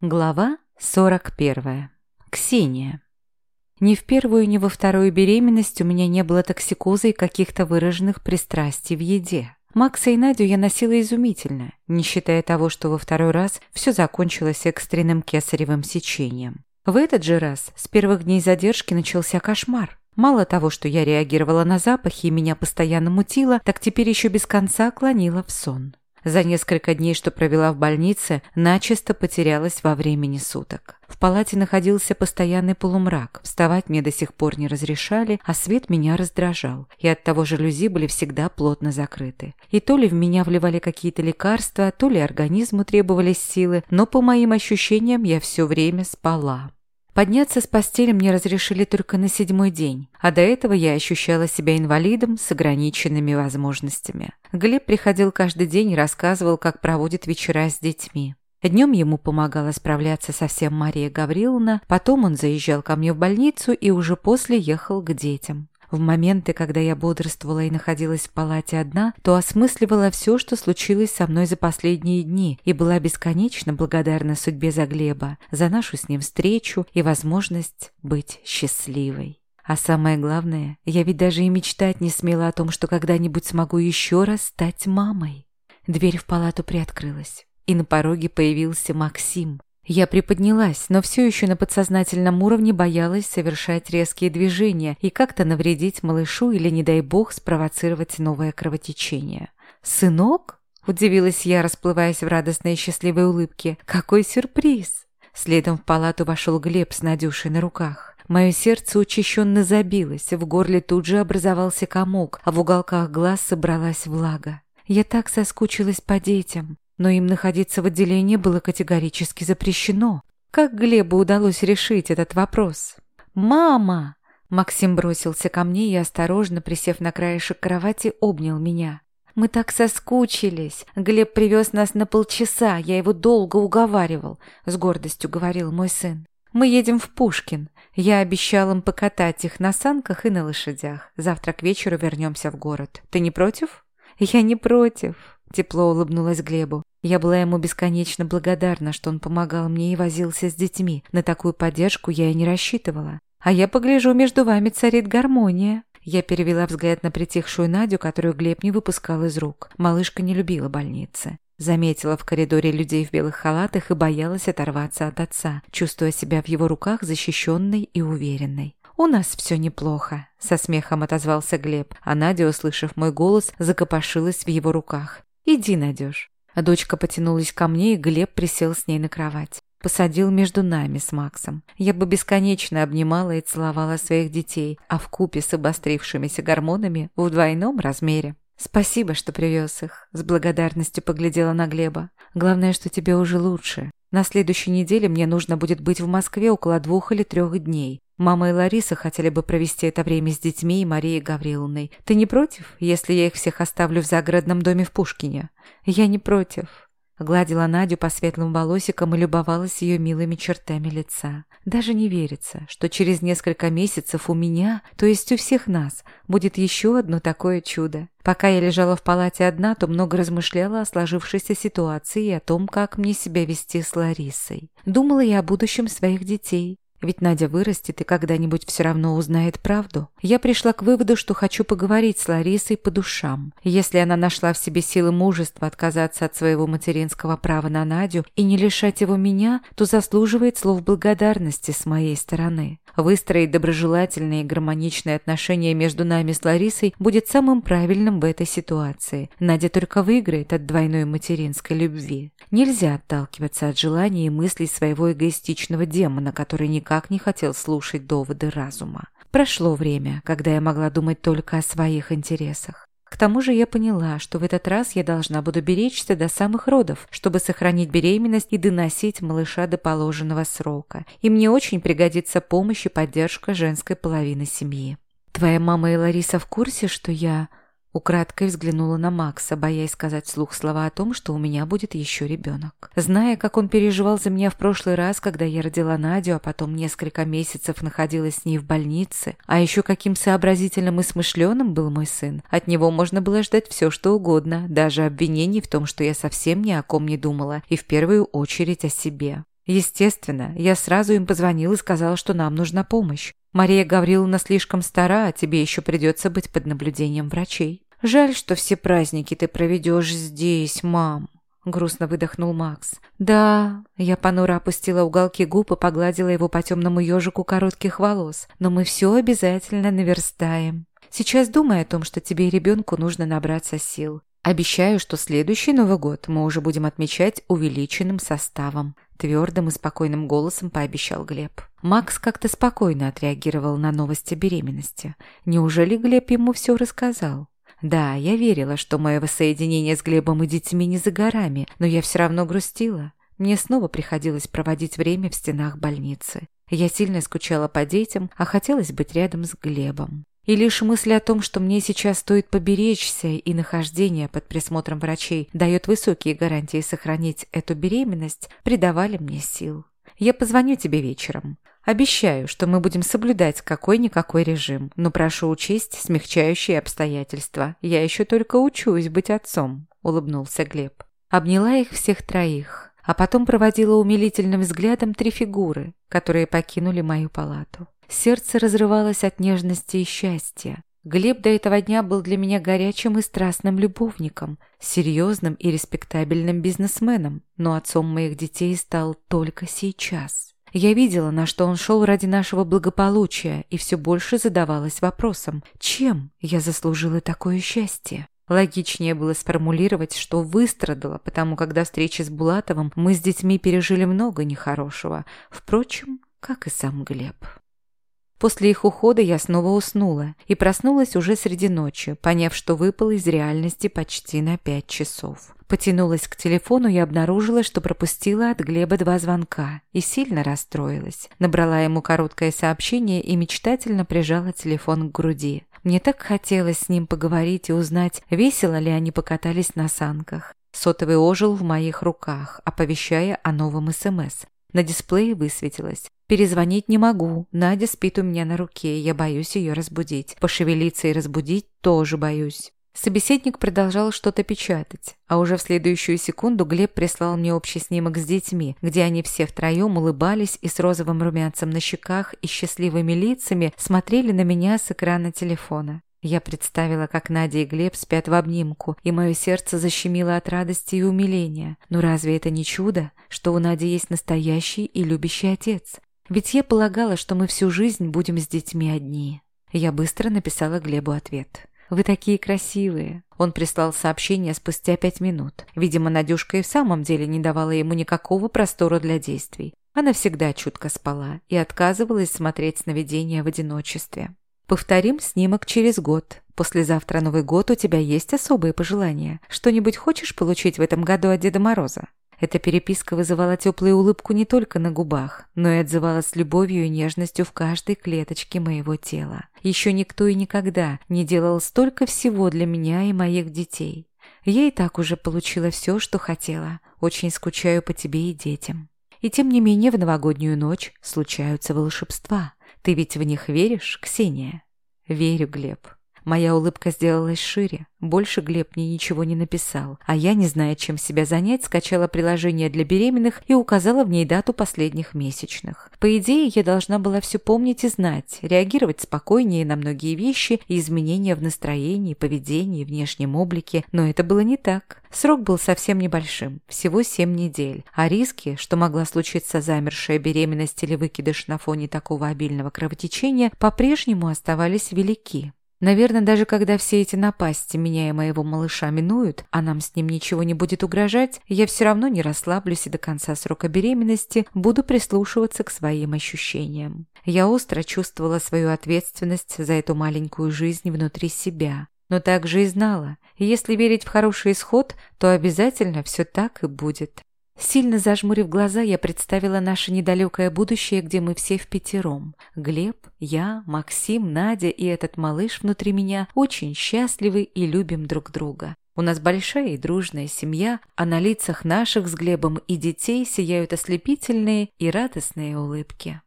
Глава 41. Ксения. Ни в первую, ни во вторую беременность у меня не было токсикоза и каких-то выраженных пристрастий в еде. Макса и Надю я носила изумительно, не считая того, что во второй раз все закончилось экстренным кесаревым сечением. В этот же раз с первых дней задержки начался кошмар. Мало того, что я реагировала на запахи и меня постоянно мутило, так теперь еще без конца клонила в сон. За несколько дней, что провела в больнице, начисто потерялась во времени суток. В палате находился постоянный полумрак, вставать мне до сих пор не разрешали, а свет меня раздражал, и от того жалюзи были всегда плотно закрыты. И то ли в меня вливали какие-то лекарства, то ли организму требовались силы, но по моим ощущениям я все время спала. Подняться с постели мне разрешили только на седьмой день, а до этого я ощущала себя инвалидом с ограниченными возможностями. Глеб приходил каждый день и рассказывал, как проводит вечера с детьми. Днем ему помогала справляться совсем Мария Гавриловна, потом он заезжал ко мне в больницу и уже после ехал к детям. В моменты, когда я бодрствовала и находилась в палате одна, то осмысливала все, что случилось со мной за последние дни, и была бесконечно благодарна судьбе за Глеба, за нашу с ним встречу и возможность быть счастливой. А самое главное, я ведь даже и мечтать не смела о том, что когда-нибудь смогу еще раз стать мамой. Дверь в палату приоткрылась, и на пороге появился Максим. Я приподнялась, но все еще на подсознательном уровне боялась совершать резкие движения и как-то навредить малышу или, не дай бог, спровоцировать новое кровотечение. «Сынок?» – удивилась я, расплываясь в радостной и счастливой улыбке. «Какой сюрприз!» Следом в палату вошел Глеб с Надюшей на руках. Мое сердце учащенно забилось, в горле тут же образовался комок, а в уголках глаз собралась влага. Я так соскучилась по детям но им находиться в отделении было категорически запрещено. Как Глебу удалось решить этот вопрос? «Мама!» Максим бросился ко мне и, осторожно присев на краешек кровати, обнял меня. «Мы так соскучились. Глеб привез нас на полчаса, я его долго уговаривал», — с гордостью говорил мой сын. «Мы едем в Пушкин. Я обещал им покатать их на санках и на лошадях. Завтра к вечеру вернемся в город. Ты не против?» «Я не против», Тепло улыбнулась Глебу. Я была ему бесконечно благодарна, что он помогал мне и возился с детьми. На такую поддержку я и не рассчитывала. А я погляжу, между вами царит гармония. Я перевела взгляд на притихшую Надю, которую Глеб не выпускал из рук. Малышка не любила больницы. Заметила в коридоре людей в белых халатах и боялась оторваться от отца, чувствуя себя в его руках защищенной и уверенной. «У нас все неплохо», — со смехом отозвался Глеб, а Надя, услышав мой голос, закопошилась в его руках. «Иди, Надюш». Дочка потянулась ко мне, и Глеб присел с ней на кровать. Посадил между нами с Максом. Я бы бесконечно обнимала и целовала своих детей, а в купе с обострившимися гормонами в двойном размере. «Спасибо, что привез их», — с благодарностью поглядела на Глеба. «Главное, что тебе уже лучше. На следующей неделе мне нужно будет быть в Москве около двух или трех дней. Мама и Лариса хотели бы провести это время с детьми и Марией Гавриловной. Ты не против, если я их всех оставлю в загородном доме в Пушкине? Я не против. Гладила Надю по светлым волосикам и любовалась ее милыми чертами лица. Даже не верится, что через несколько месяцев у меня, то есть у всех нас, будет еще одно такое чудо. Пока я лежала в палате одна, то много размышляла о сложившейся ситуации и о том, как мне себя вести с Ларисой. Думала я о будущем своих детей, ведь Надя вырастет и когда-нибудь все равно узнает правду. Я пришла к выводу, что хочу поговорить с Ларисой по душам. Если она нашла в себе силы мужества отказаться от своего материнского права на Надю и не лишать его меня, то заслуживает слов благодарности с моей стороны. Выстроить доброжелательные и гармоничные отношения между нами с Ларисой будет самым правильным в этой ситуации. Надя только выиграет от двойной материнской любви. Нельзя отталкиваться от желаний и мыслей своего эгоистичного демона, который никак не хотел слушать доводы разума. Прошло время, когда я могла думать только о своих интересах. К тому же я поняла, что в этот раз я должна буду беречься до самых родов, чтобы сохранить беременность и доносить малыша до положенного срока. И мне очень пригодится помощь и поддержка женской половины семьи. Твоя мама и Лариса в курсе, что я... Украдкой взглянула на Макса, боясь сказать вслух слова о том, что у меня будет еще ребенок. Зная, как он переживал за меня в прошлый раз, когда я родила Надю, а потом несколько месяцев находилась с ней в больнице, а еще каким сообразительным и смышленым был мой сын, от него можно было ждать все, что угодно, даже обвинений в том, что я совсем ни о ком не думала, и в первую очередь о себе. Естественно, я сразу им позвонил и сказал, что нам нужна помощь. Мария Гавриловна слишком стара, а тебе еще придется быть под наблюдением врачей. Жаль, что все праздники ты проведешь здесь, мам. Грустно выдохнул Макс. «Да...» Я понуро опустила уголки губ и погладила его по темному ежику коротких волос. «Но мы все обязательно наверстаем. Сейчас думай о том, что тебе и ребенку нужно набраться сил. Обещаю, что следующий Новый год мы уже будем отмечать увеличенным составом. Твердым и спокойным голосом пообещал Глеб. Макс как-то спокойно отреагировал на новости беременности. Неужели Глеб ему все рассказал? Да, я верила, что мое воссоединение с Глебом и детьми не за горами, но я все равно грустила. Мне снова приходилось проводить время в стенах больницы. Я сильно скучала по детям, а хотелось быть рядом с Глебом. И лишь мысль о том, что мне сейчас стоит поберечься и нахождение под присмотром врачей дает высокие гарантии сохранить эту беременность, придавали мне сил. Я позвоню тебе вечером. Обещаю, что мы будем соблюдать какой-никакой режим, но прошу учесть смягчающие обстоятельства. Я еще только учусь быть отцом», — улыбнулся Глеб. Обняла их всех троих, а потом проводила умилительным взглядом три фигуры, которые покинули мою палату. Сердце разрывалось от нежности и счастья. Глеб до этого дня был для меня горячим и страстным любовником, серьезным и респектабельным бизнесменом, но отцом моих детей стал только сейчас. Я видела, на что он шел ради нашего благополучия, и все больше задавалась вопросом, чем я заслужила такое счастье? Логичнее было сформулировать, что выстрадала, потому когда встречи с Булатовым мы с детьми пережили много нехорошего, впрочем, как и сам Глеб. После их ухода я снова уснула и проснулась уже среди ночи, поняв, что выпала из реальности почти на пять часов. Потянулась к телефону и обнаружила, что пропустила от Глеба два звонка и сильно расстроилась. Набрала ему короткое сообщение и мечтательно прижала телефон к груди. Мне так хотелось с ним поговорить и узнать, весело ли они покатались на санках. Сотовый ожил в моих руках, оповещая о новом СМС. На дисплее высветилось Перезвонить не могу. Надя спит у меня на руке, я боюсь ее разбудить. Пошевелиться и разбудить тоже боюсь. Собеседник продолжал что-то печатать, а уже в следующую секунду Глеб прислал мне общий снимок с детьми, где они все втроем улыбались и с розовым румянцем на щеках и счастливыми лицами смотрели на меня с экрана телефона. Я представила, как Надя и Глеб спят в обнимку, и мое сердце защемило от радости и умиления. Но разве это не чудо, что у Нади есть настоящий и любящий отец? Ведь я полагала, что мы всю жизнь будем с детьми одни. Я быстро написала Глебу ответ. «Вы такие красивые!» Он прислал сообщение спустя пять минут. Видимо, Надюшка и в самом деле не давала ему никакого простора для действий. Она всегда чутко спала и отказывалась смотреть сновидения в одиночестве. «Повторим снимок через год. Послезавтра Новый год, у тебя есть особые пожелания? Что-нибудь хочешь получить в этом году от Деда Мороза?» Эта переписка вызывала теплую улыбку не только на губах, но и отзывалась любовью и нежностью в каждой клеточке моего тела. Еще никто и никогда не делал столько всего для меня и моих детей. Я и так уже получила все, что хотела. Очень скучаю по тебе и детям. И тем не менее в новогоднюю ночь случаются волшебства. Ты ведь в них веришь, Ксения? Верю, Глеб. Моя улыбка сделалась шире. Больше Глеб мне ничего не написал, а я, не зная, чем себя занять, скачала приложение для беременных и указала в ней дату последних месячных. По идее, я должна была все помнить и знать, реагировать спокойнее на многие вещи и изменения в настроении, поведении, внешнем облике, но это было не так. Срок был совсем небольшим, всего 7 недель, а риски, что могла случиться замершая беременность или выкидыш на фоне такого обильного кровотечения, по-прежнему оставались велики. Наверное, даже когда все эти напасти меня и моего малыша минуют, а нам с ним ничего не будет угрожать, я все равно не расслаблюсь и до конца срока беременности буду прислушиваться к своим ощущениям. Я остро чувствовала свою ответственность за эту маленькую жизнь внутри себя, но также и знала, если верить в хороший исход, то обязательно все так и будет. Сильно зажмурив глаза, я представила наше недалекое будущее, где мы все в пятером. Глеб, я, Максим, Надя и этот малыш внутри меня очень счастливы и любим друг друга. У нас большая и дружная семья, а на лицах наших с Глебом и детей сияют ослепительные и радостные улыбки.